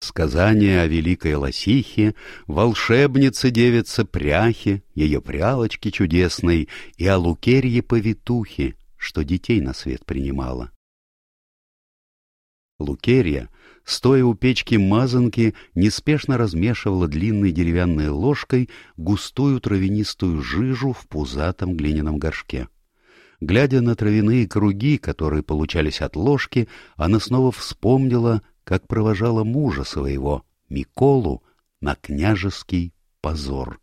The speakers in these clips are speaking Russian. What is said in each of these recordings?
Сказание о великой лосихе, волшебнице-девице Пряхе, ее прялочке чудесной и о Лукерье-повитухе, что детей на свет принимала. Лукерья, стоя у печки мазанки, неспешно размешивала длинной деревянной ложкой густую травянистую жижу в пузатом глиняном горшке. Глядя на травяные круги, которые получались от ложки, она снова вспомнила, как провожала мужа своего, Миколу, на княжеский позор.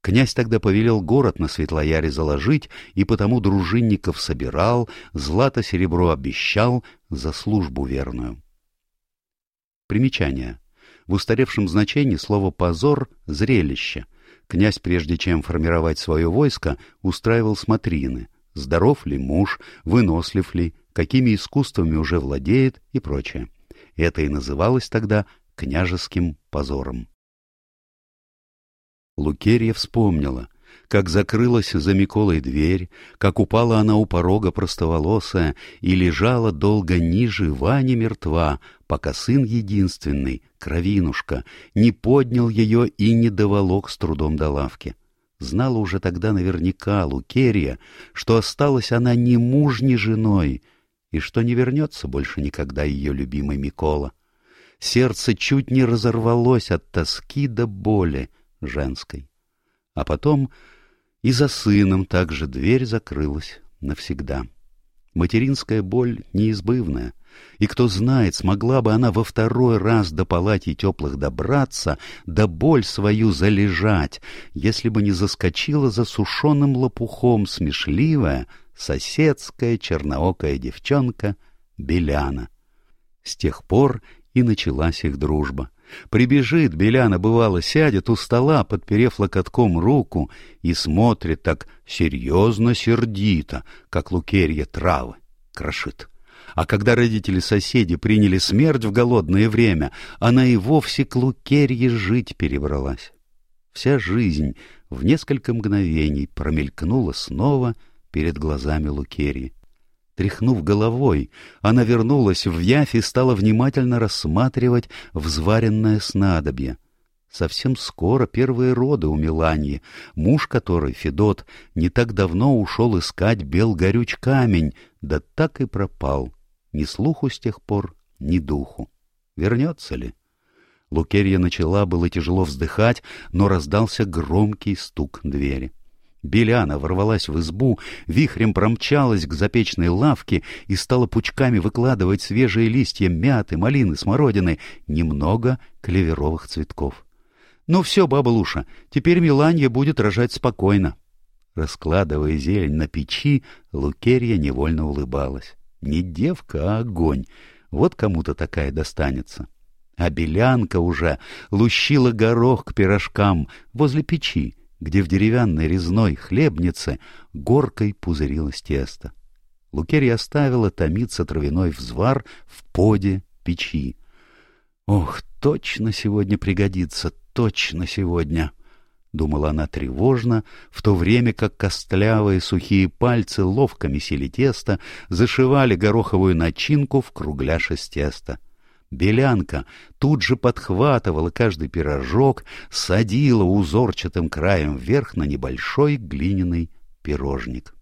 Князь тогда повелел город на Светлояре заложить, и потому дружинников собирал, злато-серебро обещал за службу верную. Примечание. В устаревшем значении слово «позор» — зрелище. Князь, прежде чем формировать свое войско, устраивал смотрины. Здоров ли муж, вынослив ли, какими искусствами уже владеет и прочее. Это и называлось тогда княжеским позором. Лукерья вспомнила, как закрылась за Миколой дверь, как упала она у порога простоволосая и лежала долго ниже Вани мертва, пока сын единственный, кровинушка, не поднял ее и не доволок с трудом до лавки. Знала уже тогда наверняка Лукерья, что осталась она ни муж, ни женой — и что не вернется больше никогда ее любимый Микола. Сердце чуть не разорвалось от тоски до боли женской. А потом и за сыном также дверь закрылась навсегда. Материнская боль неизбывная, и кто знает, смогла бы она во второй раз до палати теплых добраться, да боль свою залежать, если бы не заскочила за сушеным лопухом смешливая, соседская черноокая девчонка Беляна. С тех пор и началась их дружба. Прибежит, Беляна, бывало, сядет у стола, подперев локотком руку, и смотрит так серьезно-сердито, как лукерья травы крошит. А когда родители-соседи приняли смерть в голодное время, она и вовсе к лукерье жить перебралась. Вся жизнь в несколько мгновений промелькнула снова — перед глазами Лукерьи. Тряхнув головой, она вернулась в явь и стала внимательно рассматривать взваренное снадобье. Совсем скоро первые роды у Миланьи, муж которой, Федот, не так давно ушел искать белгорюч камень, да так и пропал. Ни слуху с тех пор, ни духу. Вернется ли? Лукерья начала было тяжело вздыхать, но раздался громкий стук двери. Беляна ворвалась в избу, вихрем промчалась к запечной лавке и стала пучками выкладывать свежие листья мяты, малины, смородины, немного клеверовых цветков. — Ну все, баба Луша, теперь Миланья будет рожать спокойно. Раскладывая зелень на печи, Лукерья невольно улыбалась. Не девка, а огонь. Вот кому-то такая достанется. А белянка уже лущила горох к пирожкам возле печи, где в деревянной резной хлебнице горкой пузырилось тесто. Лукерья оставила томиться травяной взвар в поде печи. «Ох, точно сегодня пригодится, точно сегодня!» — думала она тревожно, в то время как костлявые сухие пальцы ловко месили тесто, зашивали гороховую начинку в кругляш из теста. Белянка тут же подхватывала каждый пирожок, садила узорчатым краем вверх на небольшой глиняный пирожник.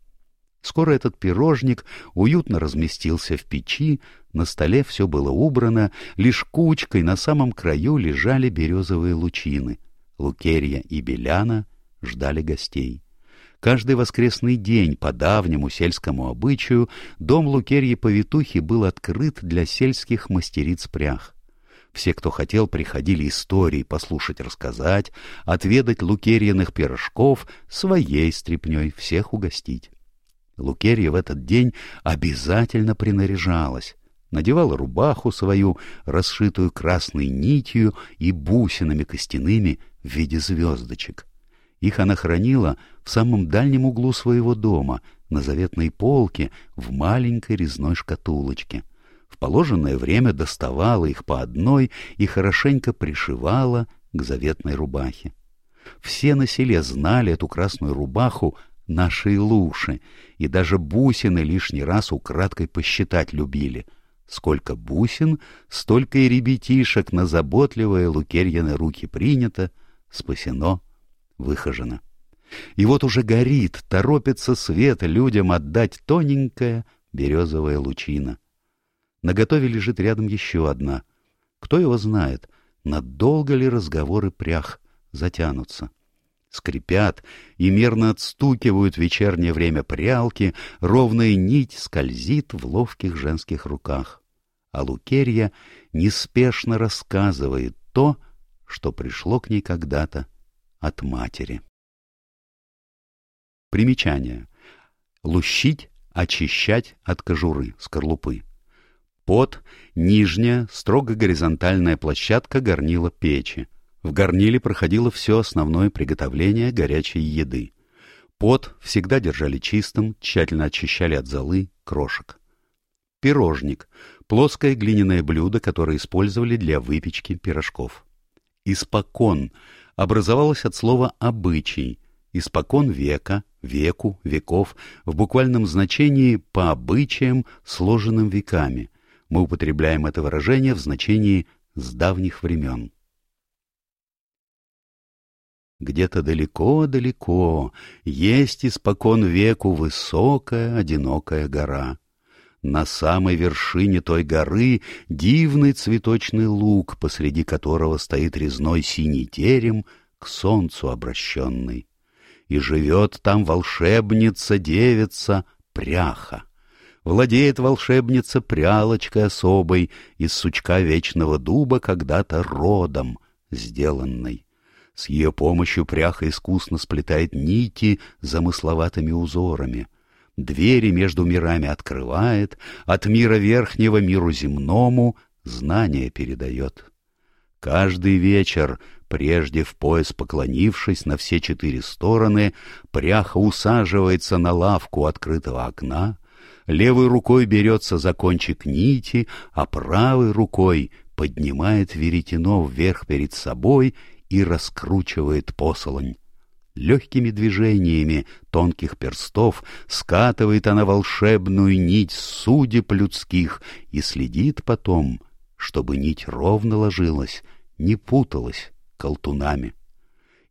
Скоро этот пирожник уютно разместился в печи, на столе все было убрано, лишь кучкой на самом краю лежали березовые лучины. Лукерья и Беляна ждали гостей. Каждый воскресный день по давнему сельскому обычаю дом Лукерьи-повитухи был открыт для сельских мастериц прях. Все, кто хотел, приходили истории послушать рассказать, отведать лукерьиных пирожков, своей стряпней всех угостить. Лукерья в этот день обязательно принаряжалась, надевала рубаху свою, расшитую красной нитью и бусинами костяными в виде звездочек. Их она хранила в самом дальнем углу своего дома, на заветной полке, в маленькой резной шкатулочке. В положенное время доставала их по одной и хорошенько пришивала к заветной рубахе. Все на селе знали эту красную рубаху нашей луши, и даже бусины лишний раз украдкой посчитать любили. Сколько бусин, столько и ребятишек на заботливые Лукерьяны руки принято, спасено, выхожено. И вот уже горит, торопится свет людям отдать тоненькая березовая лучина. Наготове лежит рядом еще одна. Кто его знает, надолго ли разговоры прях затянутся. Скрипят и мерно отстукивают вечернее время прялки, ровная нить скользит в ловких женских руках. А Лукерья неспешно рассказывает то, что пришло к ней когда-то от матери. Примечание. Лущить, очищать от кожуры, скорлупы. Под — нижняя, строго горизонтальная площадка горнила печи. В горниле проходило все основное приготовление горячей еды. Под всегда держали чистым, тщательно очищали от золы, крошек. Пирожник — плоское глиняное блюдо, которое использовали для выпечки пирожков. Испокон образовалось от слова «обычай», испокон века, веку, веков, в буквальном значении по обычаям, сложенным веками. Мы употребляем это выражение в значении «с давних времен». Где-то далеко-далеко есть испокон веку высокая одинокая гора. На самой вершине той горы дивный цветочный луг, посреди которого стоит резной синий терем, к солнцу обращенный и живет там волшебница-девица Пряха. Владеет волшебница прялочкой особой из сучка вечного дуба когда-то родом сделанной. С ее помощью пряха искусно сплетает нити замысловатыми узорами. Двери между мирами открывает, от мира верхнего миру земному знания передает. Каждый вечер Прежде в пояс поклонившись на все четыре стороны, пряха усаживается на лавку открытого окна, левой рукой берется за кончик нити, а правой рукой поднимает веретено вверх перед собой и раскручивает посолонь. Легкими движениями тонких перстов скатывает она волшебную нить судеб людских и следит потом, чтобы нить ровно ложилась, не путалась, колтунами.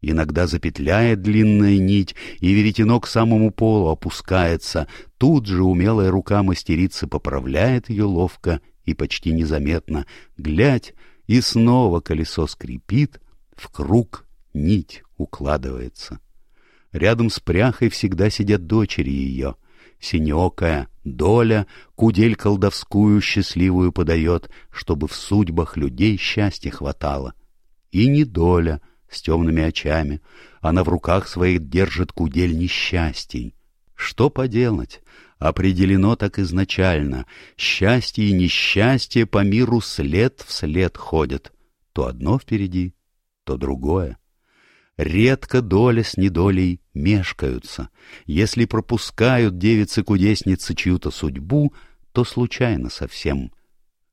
Иногда запетляет длинная нить, и веретено к самому полу опускается. Тут же умелая рука мастерицы поправляет ее ловко и почти незаметно. Глядь, и снова колесо скрипит, в круг нить укладывается. Рядом с пряхой всегда сидят дочери ее. Синеокая доля кудель колдовскую счастливую подает, чтобы в судьбах людей счастья хватало — и недоля с темными очами. Она в руках своих держит кудель несчастий. Что поделать? Определено так изначально. Счастье и несчастье по миру след в след ходят. То одно впереди, то другое. Редко доля с недолей мешкаются. Если пропускают девицы-кудесницы чью-то судьбу, то случайно совсем.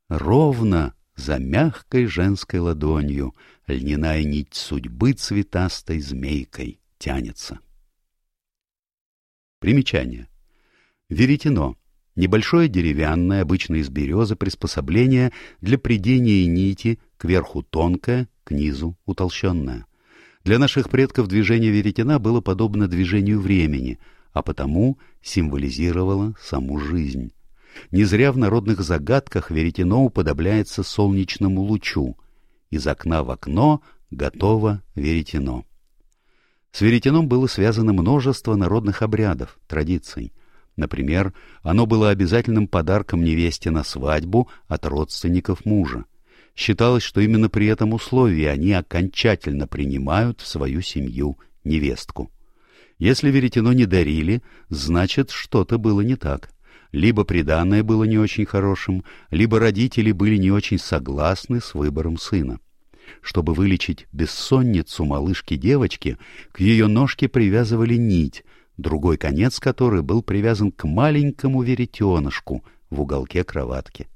Ровно за мягкой женской ладонью льняная нить судьбы цветастой змейкой тянется. Примечание. Веретено. Небольшое деревянное, обычно из березы, приспособление для придения нити, кверху тонкое, к низу утолщенное. Для наших предков движение веретена было подобно движению времени, а потому символизировало саму жизнь. Не зря в народных загадках веретено уподобляется солнечному лучу. Из окна в окно готово веретено. С веретеном было связано множество народных обрядов, традиций. Например, оно было обязательным подарком невесте на свадьбу от родственников мужа. Считалось, что именно при этом условии они окончательно принимают в свою семью невестку. Если веретено не дарили, значит, что-то было не так либо приданное было не очень хорошим, либо родители были не очень согласны с выбором сына. Чтобы вылечить бессонницу малышки-девочки, к ее ножке привязывали нить, другой конец которой был привязан к маленькому веретенышку в уголке кроватки.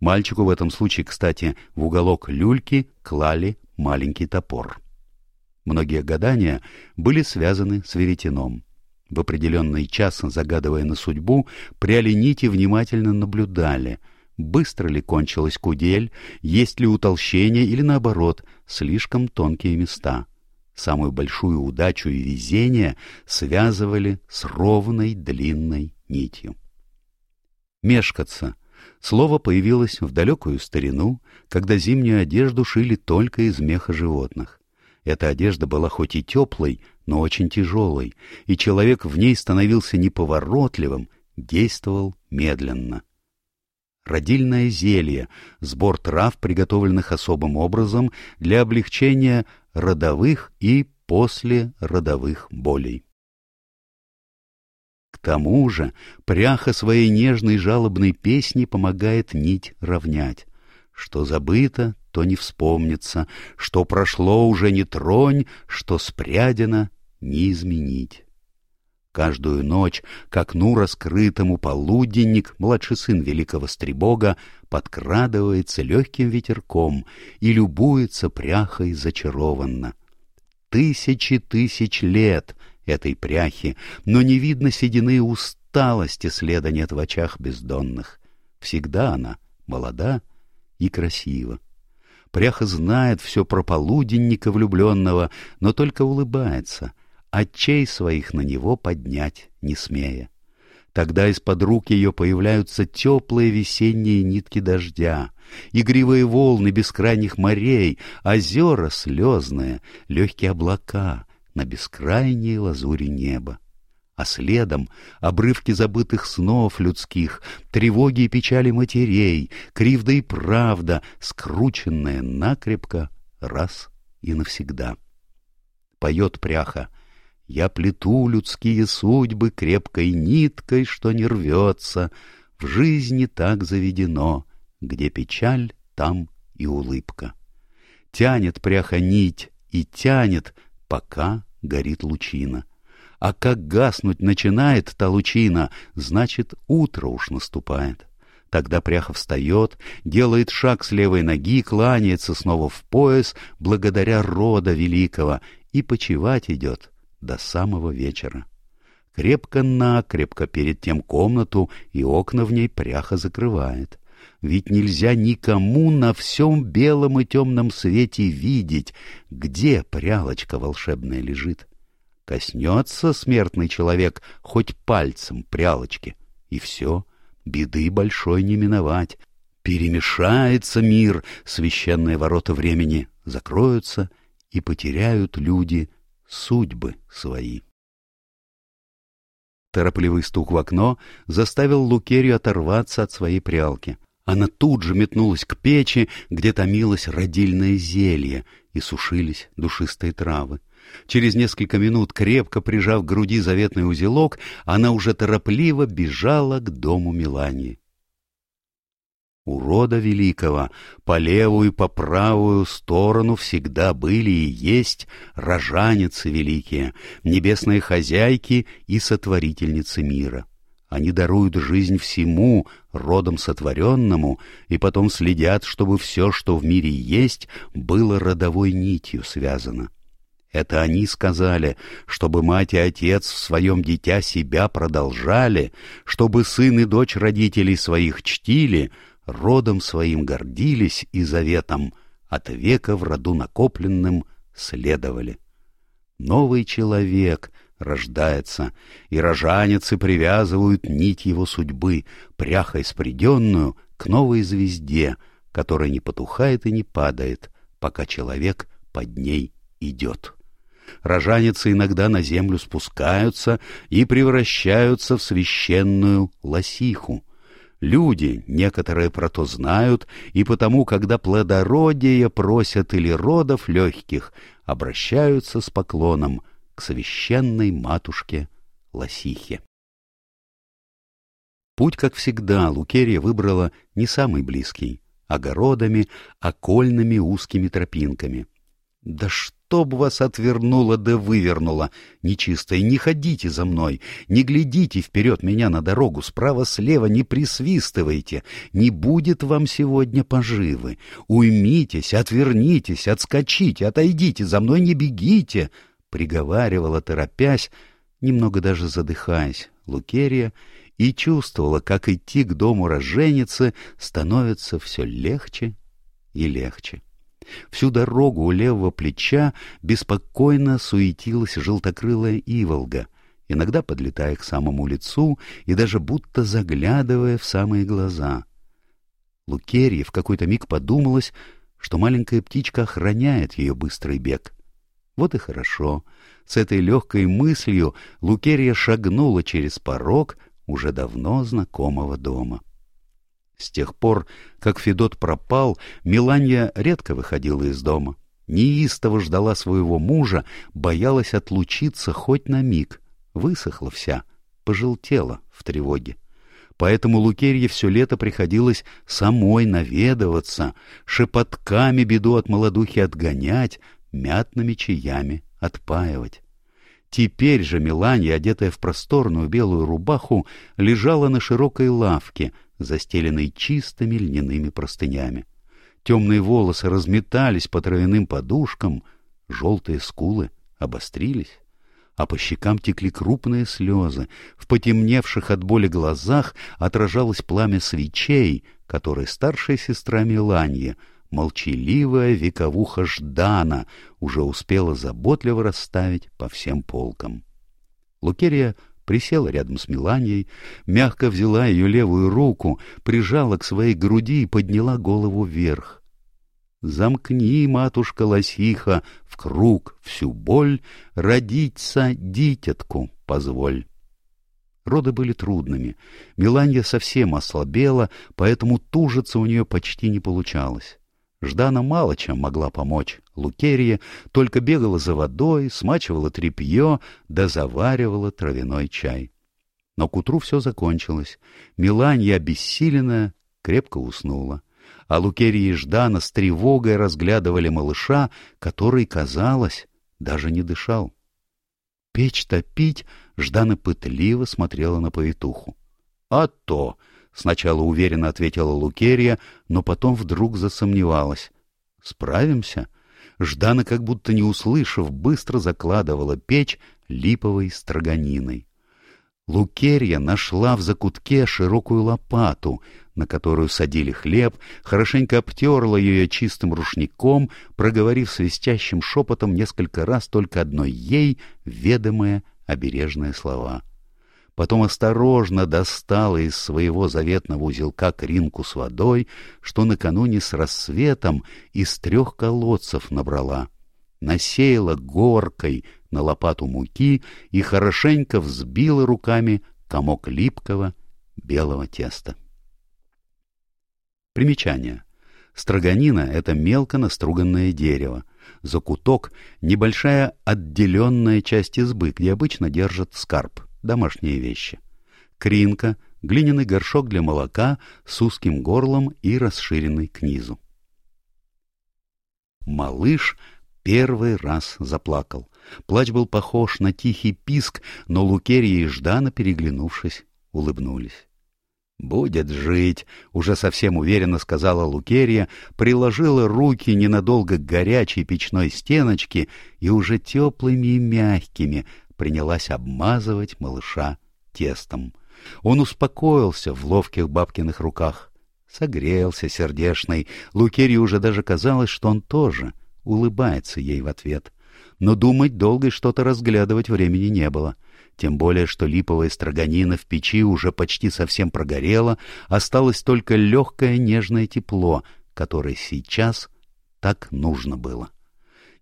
Мальчику в этом случае, кстати, в уголок люльки клали маленький топор. Многие гадания были связаны с веретеном. В определенный час, загадывая на судьбу, пряли нити внимательно наблюдали. быстро ли кончилась кудель, есть ли утолщение или, наоборот, слишком тонкие места. Самую большую удачу и везение связывали с ровной длинной нитью. Мешкаться. Слово появилось в далекую старину, когда зимнюю одежду шили только из меха животных. Эта одежда была хоть и теплой, но очень тяжелой, и человек в ней становился неповоротливым, действовал медленно. Родильное зелье — сбор трав, приготовленных особым образом для облегчения родовых и послеродовых болей. К тому же пряха своей нежной жалобной песни помогает нить равнять. Что забыто, то не вспомнится, что прошло уже не тронь, что спрядено не изменить. Каждую ночь к окну раскрытому полуденник, младший сын великого стребога, подкрадывается легким ветерком и любуется пряхой зачарованно. Тысячи тысяч лет этой пряхи, но не видно седины усталости, следа нет в очах бездонных. Всегда она молода и красива. Пряха знает все про полуденника влюбленного, но только улыбается, очей своих на него поднять не смея. Тогда из-под рук ее появляются теплые весенние нитки дождя, игривые волны бескрайних морей, озера слезные, легкие облака на бескрайней лазури неба. А следом обрывки забытых снов людских, тревоги и печали матерей, кривда и правда, скрученная накрепко раз и навсегда. Поет пряха — я плету людские судьбы крепкой ниткой, что не рвется. В жизни так заведено, где печаль, там и улыбка. Тянет пряха нить и тянет, пока горит лучина. А как гаснуть начинает та лучина, значит, утро уж наступает. Тогда пряха встает, делает шаг с левой ноги, кланяется снова в пояс, благодаря рода великого, и почевать идет до самого вечера. Крепко-накрепко перед тем комнату и окна в ней пряха закрывает. Ведь нельзя никому на всем белом и темном свете видеть, где прялочка волшебная лежит. Коснется смертный человек хоть пальцем прялочки, и все, беды большой не миновать. Перемешается мир, священные ворота времени закроются, и потеряют люди судьбы свои. Торопливый стук в окно заставил Лукерию оторваться от своей прялки. Она тут же метнулась к печи, где томилось родильное зелье, и сушились душистые травы. Через несколько минут, крепко прижав к груди заветный узелок, она уже торопливо бежала к дому Милании у рода великого по левую и по правую сторону всегда были и есть рожаницы великие, небесные хозяйки и сотворительницы мира. Они даруют жизнь всему, родом сотворенному, и потом следят, чтобы все, что в мире есть, было родовой нитью связано. Это они сказали, чтобы мать и отец в своем дитя себя продолжали, чтобы сын и дочь родителей своих чтили, родом своим гордились и заветом от века в роду накопленным следовали. Новый человек рождается, и рожаницы привязывают нить его судьбы, пряхой спреденную, к новой звезде, которая не потухает и не падает, пока человек под ней идет. Рожаницы иногда на землю спускаются и превращаются в священную лосиху, Люди, некоторые про то знают, и потому, когда плодородие просят или родов легких, обращаются с поклоном к священной матушке Лосихе. Путь, как всегда, Лукерия выбрала не самый близкий, огородами, окольными узкими тропинками. Да что! чтоб вас отвернуло да вывернуло, нечистое, не ходите за мной, не глядите вперед меня на дорогу, справа-слева не присвистывайте, не будет вам сегодня поживы. Уймитесь, отвернитесь, отскочите, отойдите, за мной не бегите, — приговаривала, торопясь, немного даже задыхаясь, Лукерия, и чувствовала, как идти к дому роженицы становится все легче и легче. Всю дорогу у левого плеча беспокойно суетилась желтокрылая иволга, иногда подлетая к самому лицу и даже будто заглядывая в самые глаза. Лукерье в какой-то миг подумалось, что маленькая птичка охраняет ее быстрый бег. Вот и хорошо. С этой легкой мыслью Лукерья шагнула через порог уже давно знакомого дома. С тех пор, как Федот пропал, Миланья редко выходила из дома. Неистово ждала своего мужа, боялась отлучиться хоть на миг. Высохла вся, пожелтела в тревоге. Поэтому Лукерье все лето приходилось самой наведываться, шепотками беду от молодухи отгонять, мятными чаями отпаивать. Теперь же Меланья, одетая в просторную белую рубаху, лежала на широкой лавке, застеленной чистыми льняными простынями. Темные волосы разметались по травяным подушкам, желтые скулы обострились, а по щекам текли крупные слезы, в потемневших от боли глазах отражалось пламя свечей, которые старшая сестра Меланья — молчаливая вековуха Ждана уже успела заботливо расставить по всем полкам. Лукерия присела рядом с Миланьей, мягко взяла ее левую руку, прижала к своей груди и подняла голову вверх. «Замкни, матушка лосиха, в круг всю боль, родиться дитятку позволь». Роды были трудными. Миланья совсем ослабела, поэтому тужиться у нее почти не получалось. Ждана мало чем могла помочь. Лукерия только бегала за водой, смачивала тряпье, да заваривала травяной чай. Но к утру все закончилось. Миланья, обессиленная, крепко уснула. А Лукерия и Ждана с тревогой разглядывали малыша, который, казалось, даже не дышал. Печь топить Ждана пытливо смотрела на повитуху. — А то! Сначала уверенно ответила Лукерия, но потом вдруг засомневалась. «Справимся?» Ждана, как будто не услышав, быстро закладывала печь липовой строганиной. Лукерья нашла в закутке широкую лопату, на которую садили хлеб, хорошенько обтерла ее чистым рушником, проговорив свистящим шепотом несколько раз только одной ей ведомые обережные слова — потом осторожно достала из своего заветного узелка кринку с водой, что накануне с рассветом из трех колодцев набрала, насеяла горкой на лопату муки и хорошенько взбила руками комок липкого белого теста. Примечание. Строганина — это мелко наструганное дерево. Закуток — небольшая отделенная часть избы, где обычно держат скарб домашние вещи. Кринка, глиняный горшок для молока с узким горлом и расширенный к низу. Малыш первый раз заплакал. Плач был похож на тихий писк, но Лукерия и Ждана, переглянувшись, улыбнулись. «Будет жить», — уже совсем уверенно сказала Лукерия, приложила руки ненадолго к горячей печной стеночке и уже теплыми и мягкими принялась обмазывать малыша тестом. Он успокоился в ловких бабкиных руках. Согрелся сердешный. Лукерии уже даже казалось, что он тоже улыбается ей в ответ. Но думать долго и что-то разглядывать времени не было. Тем более, что липовая строганина в печи уже почти совсем прогорела, осталось только легкое нежное тепло, которое сейчас так нужно было.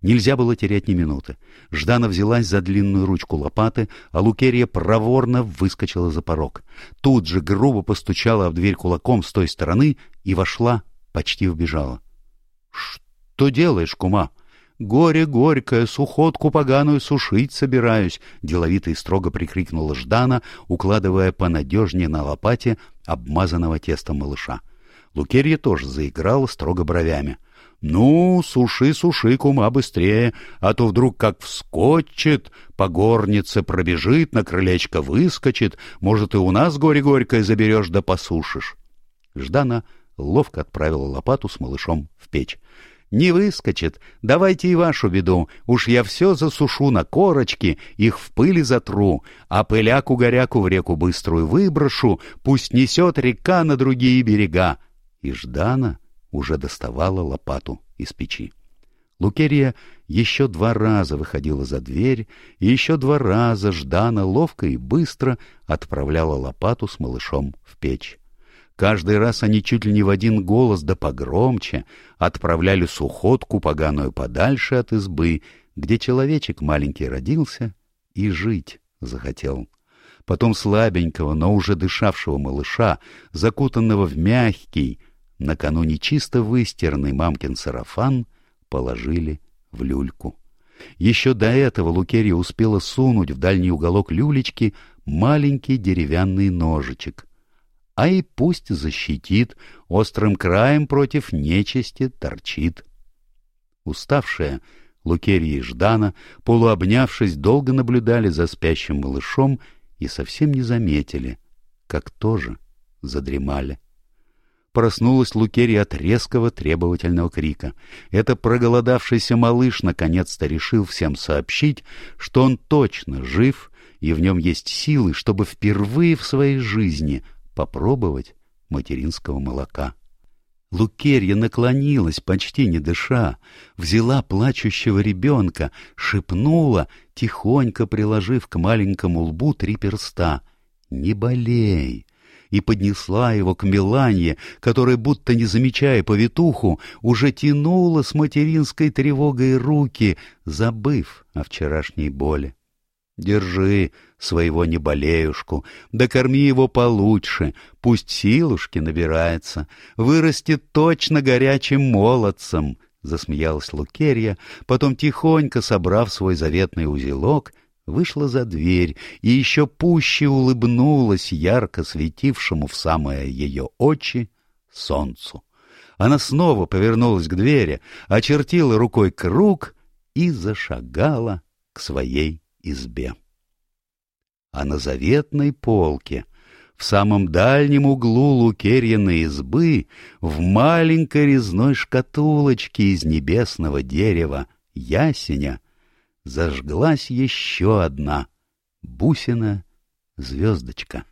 Нельзя было терять ни минуты. Ждана взялась за длинную ручку лопаты, а Лукерия проворно выскочила за порог. Тут же грубо постучала в дверь кулаком с той стороны и вошла, почти убежала. — Что делаешь, кума? — Горе горькое, сухотку поганую сушить собираюсь, — деловито и строго прикрикнула Ждана, укладывая понадежнее на лопате обмазанного тестом малыша. Лукерья тоже заиграла строго бровями. Ну, суши, суши, кума, быстрее, а то вдруг как вскочит, по горнице пробежит, на крылечко выскочит, может, и у нас горе горькое заберешь да посушишь. Ждана ловко отправила лопату с малышом в печь. Не выскочит. Давайте и вашу беду. Уж я все засушу на корочки, их в пыли затру, а пыляку-горяку в реку быструю выброшу, пусть несет река на другие берега. И Ждана уже доставала лопату из печи. Лукерия еще два раза выходила за дверь, и еще два раза Ждана ловко и быстро отправляла лопату с малышом в печь. Каждый раз они чуть ли не в один голос да погромче отправляли сухотку поганую подальше от избы, где человечек маленький родился и жить захотел. Потом слабенького, но уже дышавшего малыша, закутанного в мягкий, накануне чисто выстиранный мамкин сарафан, положили в люльку. Еще до этого Лукерия успела сунуть в дальний уголок люлечки маленький деревянный ножичек. А и пусть защитит, острым краем против нечисти торчит. Уставшая, Лукерия и Ждана, полуобнявшись, долго наблюдали за спящим малышом и совсем не заметили, как тоже задремали проснулась Лукерия от резкого требовательного крика. Это проголодавшийся малыш наконец-то решил всем сообщить, что он точно жив, и в нем есть силы, чтобы впервые в своей жизни попробовать материнского молока. Лукерья наклонилась, почти не дыша, взяла плачущего ребенка, шепнула, тихонько приложив к маленькому лбу три перста. «Не болей!» И поднесла его к Меланье, которая, будто не замечая повитуху, уже тянула с материнской тревогой руки, забыв о вчерашней боли. Держи своего неболеюшку, да корми его получше, пусть силушки набирается, вырастет точно горячим молодцем, — засмеялась Лукерья, потом, тихонько собрав свой заветный узелок, — вышла за дверь и еще пуще улыбнулась ярко светившему в самое ее очи солнцу. Она снова повернулась к двери, очертила рукой круг и зашагала к своей избе. А на заветной полке, в самом дальнем углу Лукерьиной избы, в маленькой резной шкатулочке из небесного дерева ясеня, зажглась еще одна бусина звездочка.